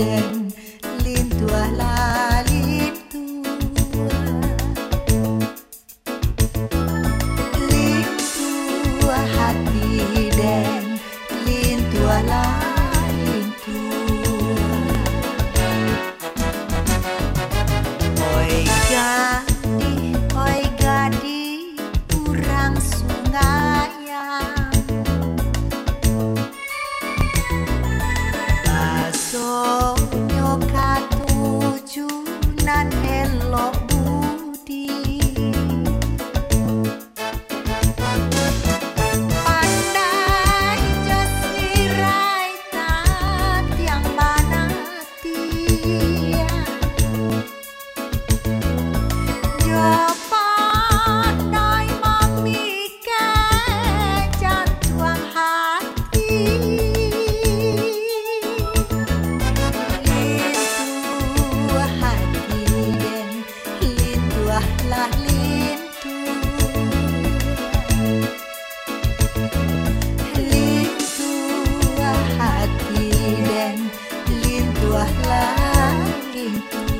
dead. tiempo.